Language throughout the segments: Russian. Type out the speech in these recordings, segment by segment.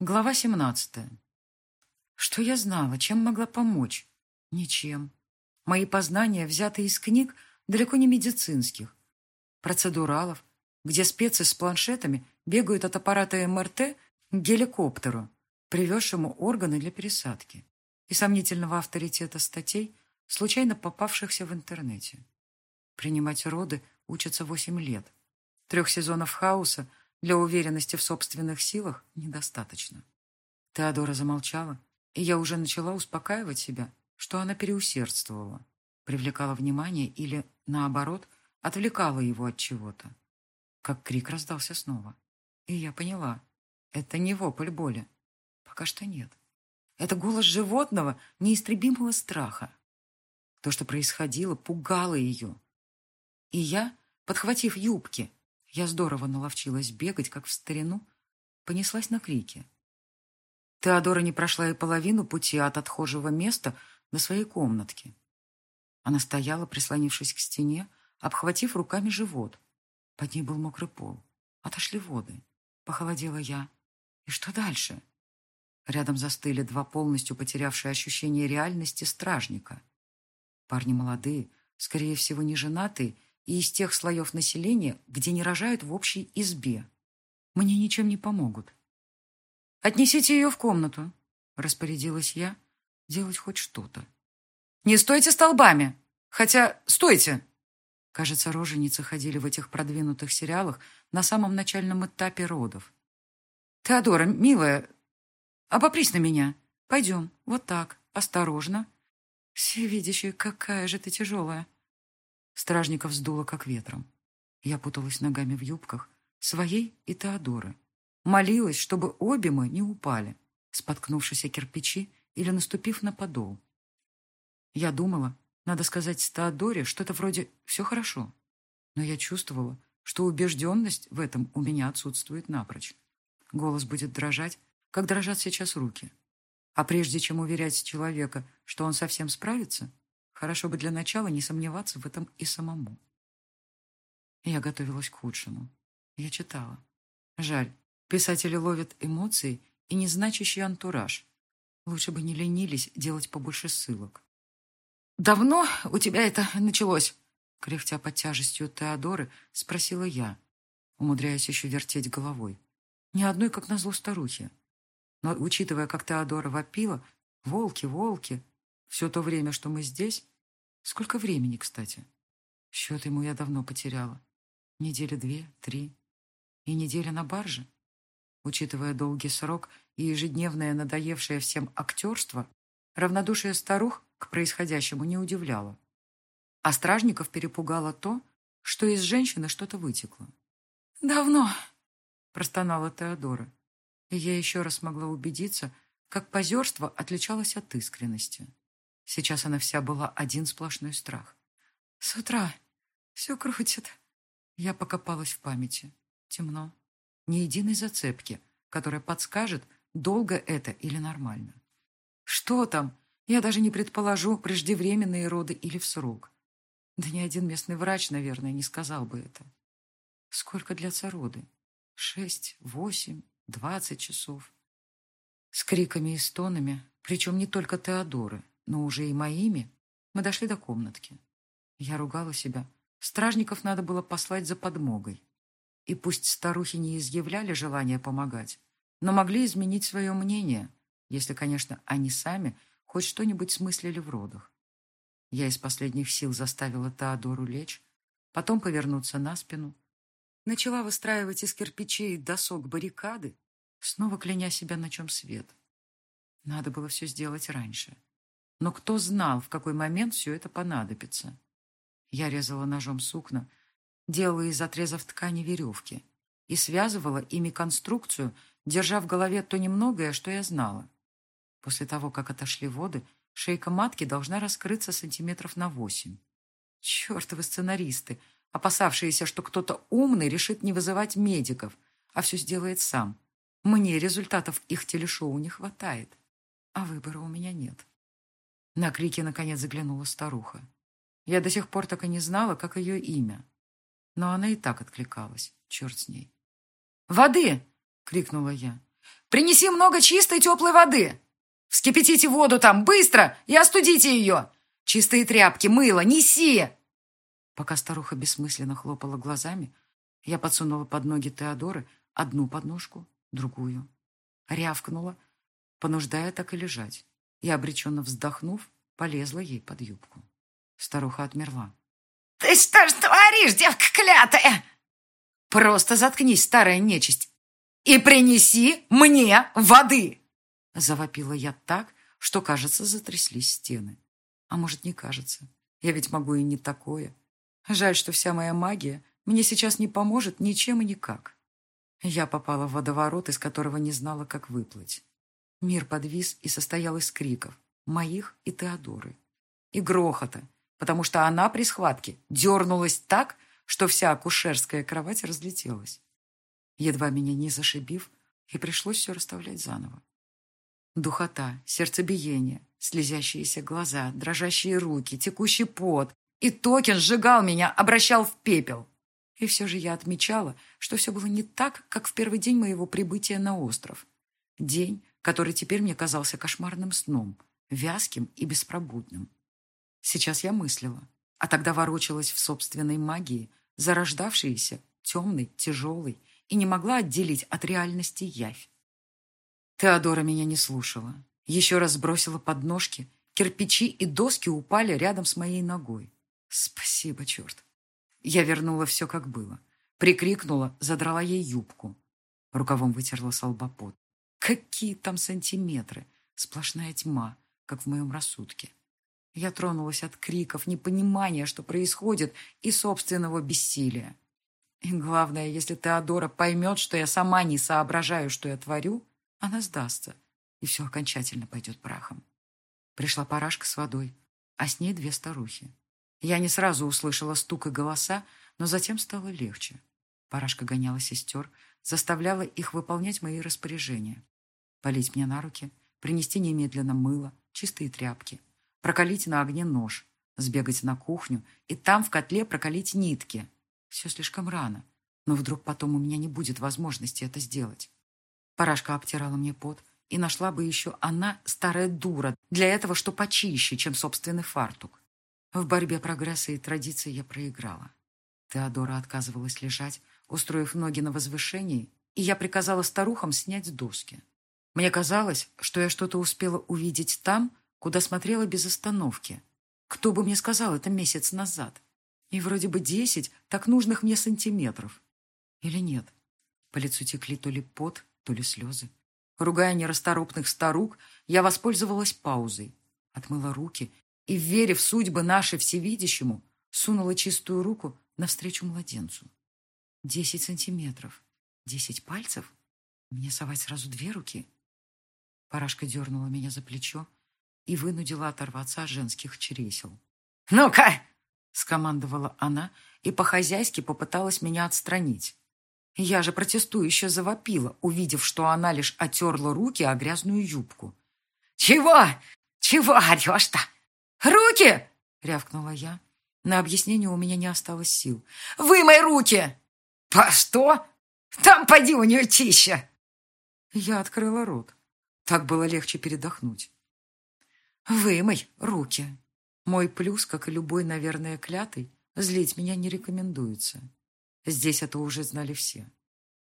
Глава 17. Что я знала, чем могла помочь? Ничем. Мои познания взяты из книг, далеко не медицинских. Процедуралов, где спецы с планшетами бегают от аппарата МРТ к геликоптеру, привезшему органы для пересадки, и сомнительного авторитета статей, случайно попавшихся в интернете. Принимать роды учатся 8 лет. Трех сезонов хаоса для уверенности в собственных силах недостаточно. Теодора замолчала, и я уже начала успокаивать себя, что она переусердствовала, привлекала внимание или, наоборот, отвлекала его от чего-то. Как крик раздался снова. И я поняла, это не вопль боли. Пока что нет. Это голос животного, неистребимого страха. То, что происходило, пугало ее. И я, подхватив юбки, я здорово наловчилась бегать, как в старину, понеслась на крики. Теодора не прошла и половину пути от отхожего места до своей комнатки. Она стояла, прислонившись к стене, обхватив руками живот. Под ней был мокрый пол. Отошли воды. Похолодела я. И что дальше? Рядом застыли два полностью потерявшие ощущение реальности стражника. Парни молодые, скорее всего, не женатые и из тех слоев населения, где не рожают в общей избе. Мне ничем не помогут. «Отнесите ее в комнату», — распорядилась я, делать хоть что-то. «Не стойте столбами! Хотя, стойте!» Кажется, роженицы ходили в этих продвинутых сериалах на самом начальном этапе родов. «Теодора, милая, обопрись на меня. Пойдем, вот так, осторожно. Всевидящая, какая же ты тяжелая!» Стражников сдуло, как ветром. Я путалась ногами в юбках, своей и Теодоры. Молилась, чтобы обе мы не упали, споткнувшись о кирпичи или наступив на подол. Я думала, надо сказать Теодоре что-то вроде «все хорошо». Но я чувствовала, что убежденность в этом у меня отсутствует напрочь. Голос будет дрожать, как дрожат сейчас руки. А прежде чем уверять человека, что он совсем справится, Хорошо бы для начала не сомневаться в этом и самому. Я готовилась к худшему. Я читала. Жаль, писатели ловят эмоции и незначащий антураж. Лучше бы не ленились делать побольше ссылок. «Давно у тебя это началось?» Кряхтя под тяжестью Теодоры, спросила я, умудряясь еще вертеть головой. Ни одной, как назло, старухи. Но, учитывая, как Теодора вопила, волки, волки, все то время, что мы здесь... Сколько времени, кстати? Счет ему я давно потеряла. Недели две, три. И неделя на барже. Учитывая долгий срок и ежедневное надоевшее всем актерство, равнодушие старух к происходящему не удивляло. А стражников перепугало то, что из женщины что-то вытекло. «Давно», — простонала Теодора. И я еще раз могла убедиться, как позерство отличалось от искренности. Сейчас она вся была один сплошной страх. С утра все крутит. Я покопалась в памяти. Темно. Ни единой зацепки, которая подскажет, долго это или нормально. Что там? Я даже не предположу, преждевременные роды или в срок. Да ни один местный врач, наверное, не сказал бы это. Сколько длятся роды? Шесть, восемь, двадцать часов. С криками и стонами, причем не только Теодоры, но уже и моими, мы дошли до комнатки. Я ругала себя. Стражников надо было послать за подмогой. И пусть старухи не изъявляли желания помогать, но могли изменить свое мнение, если, конечно, они сами хоть что-нибудь смыслили в родах. Я из последних сил заставила Теодору лечь, потом повернуться на спину. Начала выстраивать из кирпичей досок баррикады, снова кляня себя, на чем свет. Надо было все сделать раньше. Но кто знал, в какой момент все это понадобится? Я резала ножом сукна, делала из отрезов ткани веревки и связывала ими конструкцию, держа в голове то немногое, что я знала. После того, как отошли воды, шейка матки должна раскрыться сантиметров на восемь. Чертовы сценаристы, опасавшиеся, что кто-то умный решит не вызывать медиков, а все сделает сам. Мне результатов их телешоу не хватает, а выбора у меня нет. На крики наконец заглянула старуха. Я до сих пор так и не знала, как ее имя. Но она и так откликалась. Черт с ней. «Воды!» — крикнула я. Принеси много чистой теплой воды. Вскипятите воду там, быстро, и остудите ее. Чистые тряпки, мыло, неси!» Пока старуха бессмысленно хлопала глазами, я подсунула под ноги Теодоры одну подножку, другую. Рявкнула, понуждая так и лежать, и, обреченно вздохнув, полезла ей под юбку. Старуха отмерла. «Ты что ж творишь, девка клятая?» «Просто заткнись, старая нечисть, и принеси мне воды!» Завопила я так, что, кажется, затряслись стены. А может, не кажется. Я ведь могу и не такое. Жаль, что вся моя магия мне сейчас не поможет ничем и никак. Я попала в водоворот, из которого не знала, как выплыть. Мир подвис и состоял из криков, моих и Теодоры. И грохота, потому что она при схватке дернулась так, что вся акушерская кровать разлетелась. Едва меня не зашибив, и пришлось все расставлять заново. Духота, сердцебиение, слезящиеся глаза, дрожащие руки, текущий пот. И токен сжигал меня, обращал в пепел. И все же я отмечала, что все было не так, как в первый день моего прибытия на остров. День, который теперь мне казался кошмарным сном, вязким и беспробудным. Сейчас я мыслила, а тогда ворочалась в собственной магии, зарождавшейся, темной, тяжелой, и не могла отделить от реальности явь. Теодора меня не слушала. Еще раз бросила подножки, кирпичи и доски упали рядом с моей ногой. Спасибо, черт. Я вернула все, как было. Прикрикнула, задрала ей юбку. Рукавом вытерла с Какие там сантиметры? Сплошная тьма, как в моем рассудке. Я тронулась от криков, непонимания, что происходит, и собственного бессилия. И главное, если Теодора поймет, что я сама не соображаю, что я творю, она сдастся, и все окончательно пойдет прахом. Пришла парашка с водой, а с ней две старухи. Я не сразу услышала стук и голоса, но затем стало легче. Парашка гоняла сестер, заставляла их выполнять мои распоряжения. Полить мне на руки, принести немедленно мыло, чистые тряпки, прокалить на огне нож, сбегать на кухню и там в котле прокалить нитки. Все слишком рано, но вдруг потом у меня не будет возможности это сделать. Парашка обтирала мне пот, и нашла бы еще она, старая дура, для этого что почище, чем собственный фартук. В борьбе прогресса и традиций я проиграла. Теодора отказывалась лежать, устроив ноги на возвышении, и я приказала старухам снять доски. Мне казалось, что я что-то успела увидеть там, куда смотрела без остановки. Кто бы мне сказал это месяц назад? И вроде бы десять так нужных мне сантиметров. Или нет? По лицу текли то ли пот, то ли слезы. Ругая нерасторопных старук, я воспользовалась паузой, отмыла руки и, верив судьбы нашей всевидящему, сунула чистую руку навстречу младенцу. Десять сантиметров. Десять пальцев? Мне совать сразу две руки? Парашка дернула меня за плечо и вынудила оторваться от женских чересел. «Ну-ка!» — скомандовала она и по-хозяйски попыталась меня отстранить. Я же протестующе завопила, увидев, что она лишь отерла руки о грязную юбку. «Чего? Чего орешь-то? Руки!» — рявкнула я. На объяснение у меня не осталось сил. «Вымой руки!» «По что? Там поди у нее тища!» Я открыла рот. Так было легче передохнуть. «Вымой руки!» Мой плюс, как и любой, наверное, клятый, злить меня не рекомендуется. Здесь это уже знали все.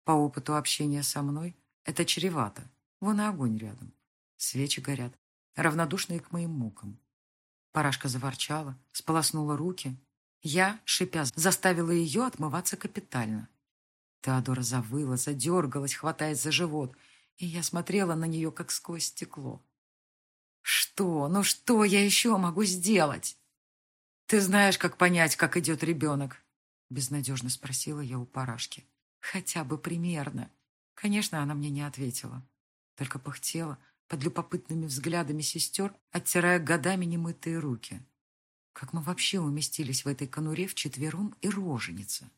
По опыту общения со мной это чревато. Вон и огонь рядом. Свечи горят, равнодушные к моим мукам. Парашка заворчала, сполоснула руки. Я, шипя, заставила ее отмываться капитально. Теодора завыла, задергалась, хватаясь за живот, и я смотрела на нее, как сквозь стекло. «Что? Ну что я еще могу сделать?» «Ты знаешь, как понять, как идет ребенок?» Безнадежно спросила я у Парашки. «Хотя бы примерно». Конечно, она мне не ответила. Только пыхтела, под любопытными взглядами сестер, оттирая годами немытые руки. Как мы вообще уместились в этой конуре вчетвером и роженица?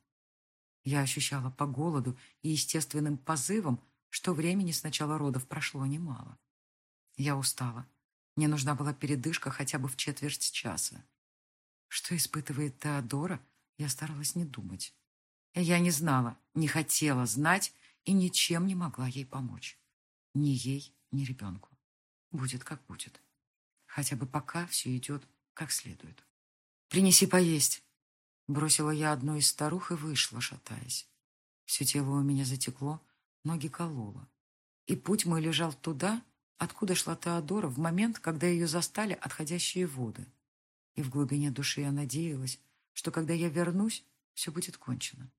Я ощущала по голоду и естественным позывам, что времени с начала родов прошло немало. Я устала. Мне нужна была передышка хотя бы в четверть часа. Что испытывает Теодора, я старалась не думать. Я не знала, не хотела знать и ничем не могла ей помочь. Ни ей, ни ребенку. Будет как будет. Хотя бы пока все идет как следует. «Принеси поесть!» Бросила я одну из старух и вышла, шатаясь. Все тело у меня затекло, ноги кололо. И путь мой лежал туда, откуда шла Теодора в момент, когда ее застали отходящие воды. И в глубине души я надеялась, что когда я вернусь, все будет кончено.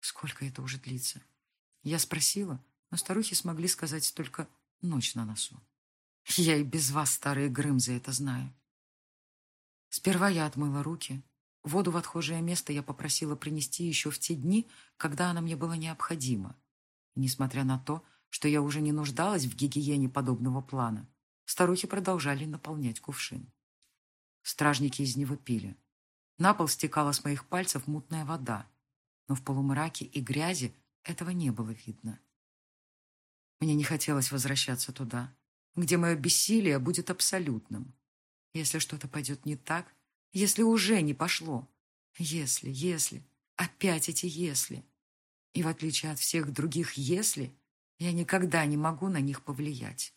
Сколько это уже длится? Я спросила, но старухи смогли сказать только «ночь на носу». Я и без вас, старые Грымзы, это знаю. Сперва я отмыла руки. Воду в отхожее место я попросила принести еще в те дни, когда она мне была необходима. Несмотря на то, что я уже не нуждалась в гигиене подобного плана, старухи продолжали наполнять кувшин. Стражники из него пили. На пол стекала с моих пальцев мутная вода, но в полумраке и грязи этого не было видно. Мне не хотелось возвращаться туда, где мое бессилие будет абсолютным. Если что-то пойдет не так, если уже не пошло, если, если, опять эти «если». И в отличие от всех других «если», я никогда не могу на них повлиять.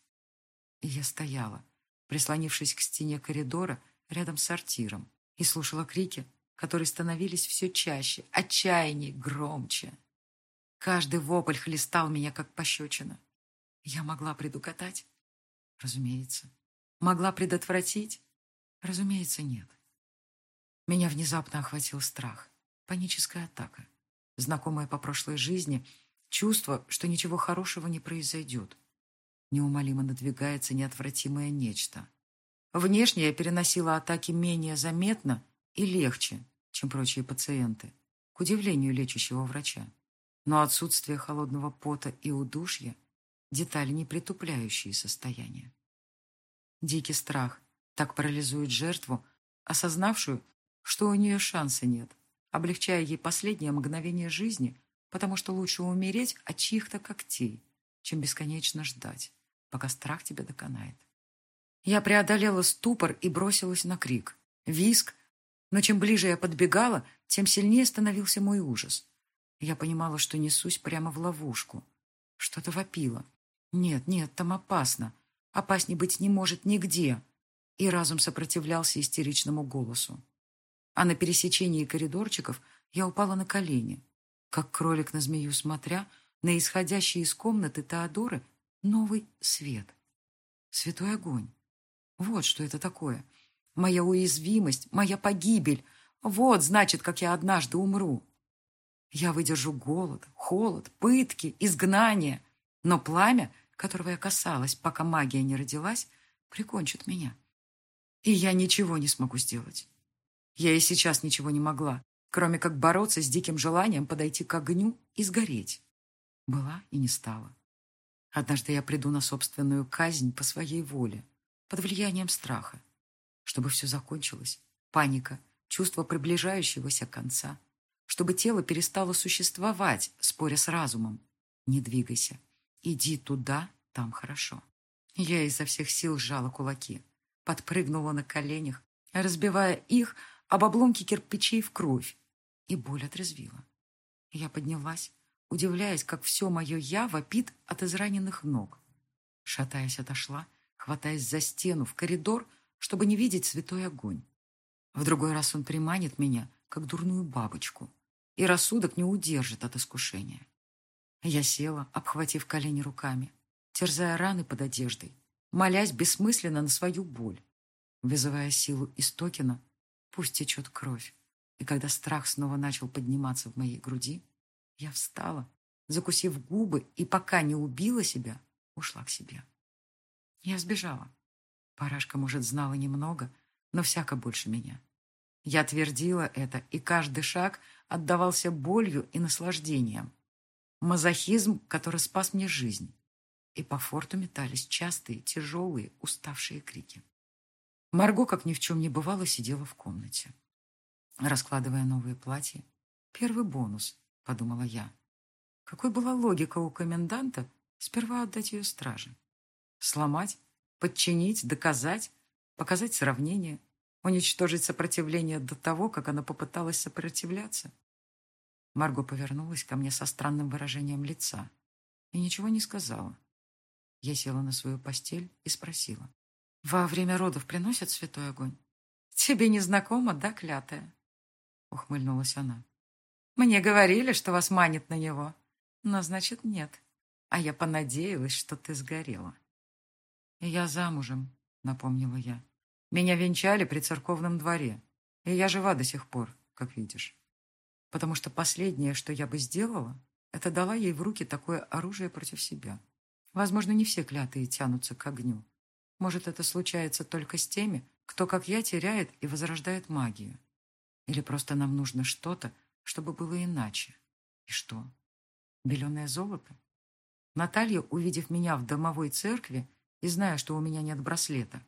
И я стояла, прислонившись к стене коридора рядом с сортиром, и слушала крики, которые становились все чаще, отчаяннее, громче. Каждый вопль хлестал меня, как пощечина. Я могла предугадать? Разумеется. Могла предотвратить? Разумеется, нет. Меня внезапно охватил страх, паническая атака, знакомая по прошлой жизни, чувство, что ничего хорошего не произойдет. Неумолимо надвигается неотвратимое нечто. Внешне я переносила атаки менее заметно и легче, чем прочие пациенты, к удивлению лечащего врача. Но отсутствие холодного пота и удушья – детали, не притупляющие состояние. Дикий страх так парализует жертву, осознавшую, что у нее шанса нет, облегчая ей последнее мгновение жизни, потому что лучше умереть от чьих-то когтей, чем бесконечно ждать, пока страх тебя доконает. Я преодолела ступор и бросилась на крик. Виск. Но чем ближе я подбегала, тем сильнее становился мой ужас. Я понимала, что несусь прямо в ловушку. Что-то вопило. Нет, нет, там опасно. Опасней быть не может нигде. И разум сопротивлялся истеричному голосу. А на пересечении коридорчиков я упала на колени, как кролик на змею, смотря на исходящий из комнаты Теодоры новый свет. Святой огонь. Вот что это такое. Моя уязвимость, моя погибель. Вот, значит, как я однажды умру. Я выдержу голод, холод, пытки, изгнание. Но пламя, которого я касалась, пока магия не родилась, прикончит меня. И я ничего не смогу сделать. Я и сейчас ничего не могла, кроме как бороться с диким желанием подойти к огню и сгореть. Была и не стала. Однажды я приду на собственную казнь по своей воле под влиянием страха. Чтобы все закончилось, паника, чувство приближающегося конца, чтобы тело перестало существовать, споря с разумом. Не двигайся. Иди туда, там хорошо. Я изо всех сил сжала кулаки, подпрыгнула на коленях, разбивая их об обломки кирпичей в кровь, и боль отрезвила. Я поднялась, удивляясь, как все мое «я» вопит от израненных ног. Шатаясь, отошла хватаясь за стену в коридор, чтобы не видеть святой огонь. В другой раз он приманит меня, как дурную бабочку, и рассудок не удержит от искушения. Я села, обхватив колени руками, терзая раны под одеждой, молясь бессмысленно на свою боль, вызывая силу Истокина, пусть течет кровь. И когда страх снова начал подниматься в моей груди, я встала, закусив губы, и пока не убила себя, ушла к себе. Я сбежала. Парашка, может, знала немного, но всяко больше меня. Я твердила это, и каждый шаг отдавался болью и наслаждением. Мазохизм, который спас мне жизнь. И по форту метались частые, тяжелые, уставшие крики. Марго, как ни в чем не бывало, сидела в комнате, раскладывая новые платья. Первый бонус, подумала я. Какой была логика у коменданта сперва отдать ее страже? Сломать, подчинить, доказать, показать сравнение, уничтожить сопротивление до того, как она попыталась сопротивляться. Марго повернулась ко мне со странным выражением лица и ничего не сказала. Я села на свою постель и спросила. «Во время родов приносят святой огонь?» «Тебе не знакомо, да, клятая?» Ухмыльнулась она. «Мне говорили, что вас манит на него, но, значит, нет. А я понадеялась, что ты сгорела». «Я замужем», — напомнила я. «Меня венчали при церковном дворе, и я жива до сих пор, как видишь. Потому что последнее, что я бы сделала, это дала ей в руки такое оружие против себя. Возможно, не все клятые тянутся к огню. Может, это случается только с теми, кто, как я, теряет и возрождает магию. Или просто нам нужно что-то, чтобы было иначе. И что? Беленое золото? Наталья, увидев меня в домовой церкви и зная, что у меня нет браслета,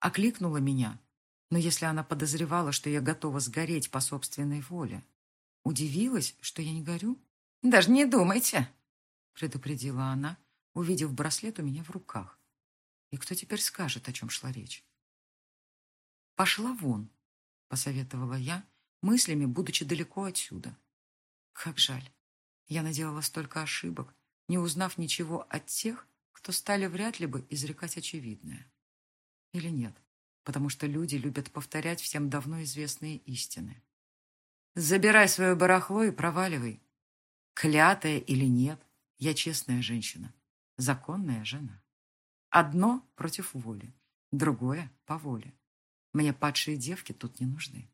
окликнула меня. Но если она подозревала, что я готова сгореть по собственной воле, удивилась, что я не горю? «Даже не думайте», — предупредила она, увидев браслет у меня в руках. И кто теперь скажет, о чем шла речь? «Пошла вон», — посоветовала я, мыслями, будучи далеко отсюда. Как жаль. Я наделала столько ошибок, не узнав ничего от тех, кто стали вряд ли бы изрекать очевидное. Или нет, потому что люди любят повторять всем давно известные истины. «Забирай свое барахло и проваливай. Клятая или нет, я честная женщина, законная жена. Одно против воли, другое по воле. Мне падшие девки тут не нужны.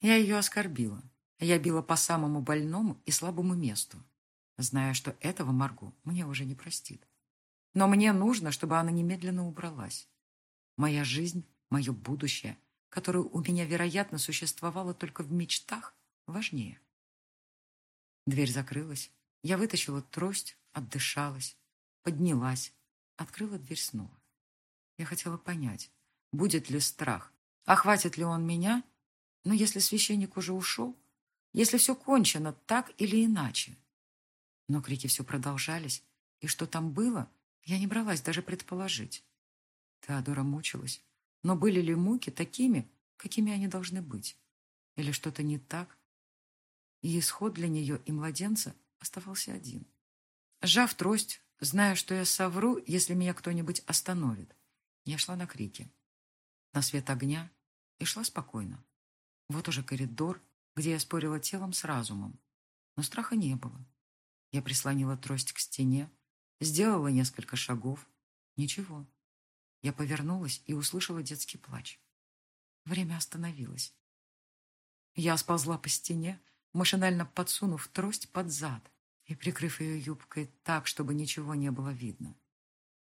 Я ее оскорбила. Я била по самому больному и слабому месту, зная, что этого Марго мне уже не простит. Но мне нужно, чтобы она немедленно убралась. Моя жизнь, мое будущее, которое у меня, вероятно, существовало только в мечтах, важнее. Дверь закрылась. Я вытащила трость, отдышалась, поднялась, открыла дверь снова. Я хотела понять, будет ли страх, охватит ли он меня, но если священник уже ушел, если все кончено так или иначе. Но крики все продолжались, и что там было, я не бралась даже предположить. Теодора мучилась, но были ли муки такими, какими они должны быть? Или что-то не так? И исход для нее и младенца оставался один. Сжав трость, зная, что я совру, если меня кто-нибудь остановит, я шла на крики, на свет огня и шла спокойно. Вот уже коридор, где я спорила телом с разумом. Но страха не было. Я прислонила трость к стене, сделала несколько шагов. Ничего. Я повернулась и услышала детский плач. Время остановилось. Я сползла по стене, машинально подсунув трость под зад и прикрыв ее юбкой так, чтобы ничего не было видно.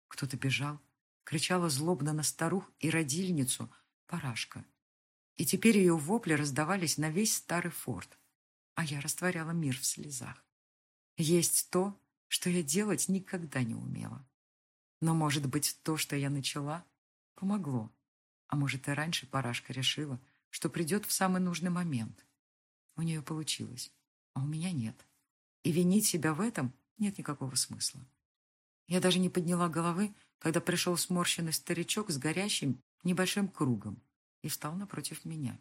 Кто-то бежал, кричала злобно на старух и родильницу «Парашка». И теперь ее вопли раздавались на весь старый форт, а я растворяла мир в слезах. Есть то, что я делать никогда не умела. Но, может быть, то, что я начала, помогло. А может, и раньше Парашка решила, что придет в самый нужный момент. У нее получилось, а у меня нет. И винить себя в этом нет никакого смысла. Я даже не подняла головы, когда пришел сморщенный старичок с горящим небольшим кругом и встал напротив меня.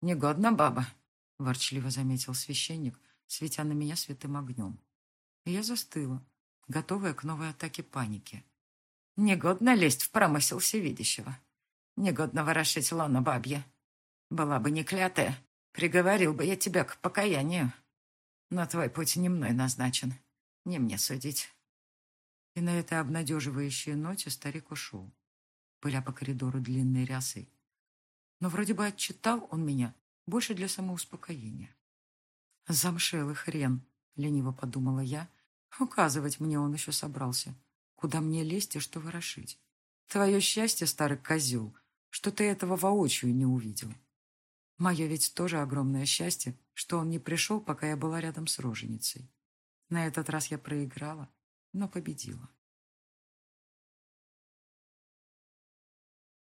«Негодна баба», — ворчливо заметил священник, светя на меня святым огнем. И я застыла, готовая к новой атаке паники. «Негодно лезть в промысел всевидящего. Негодно ворошить лоно бабье. Была бы не клятая, приговорил бы я тебя к покаянию. Но твой путь не мной назначен, не мне судить». И на этой обнадеживающей ноте старик ушел, пыля по коридору длинной рясой, но вроде бы отчитал он меня больше для самоуспокоения. «Замшелый хрен», — лениво подумала я. «Указывать мне он еще собрался. Куда мне лезть и что ворошить? Твое счастье, старый козел, что ты этого воочию не увидел. Мое ведь тоже огромное счастье, что он не пришел, пока я была рядом с роженицей. На этот раз я проиграла, но победила.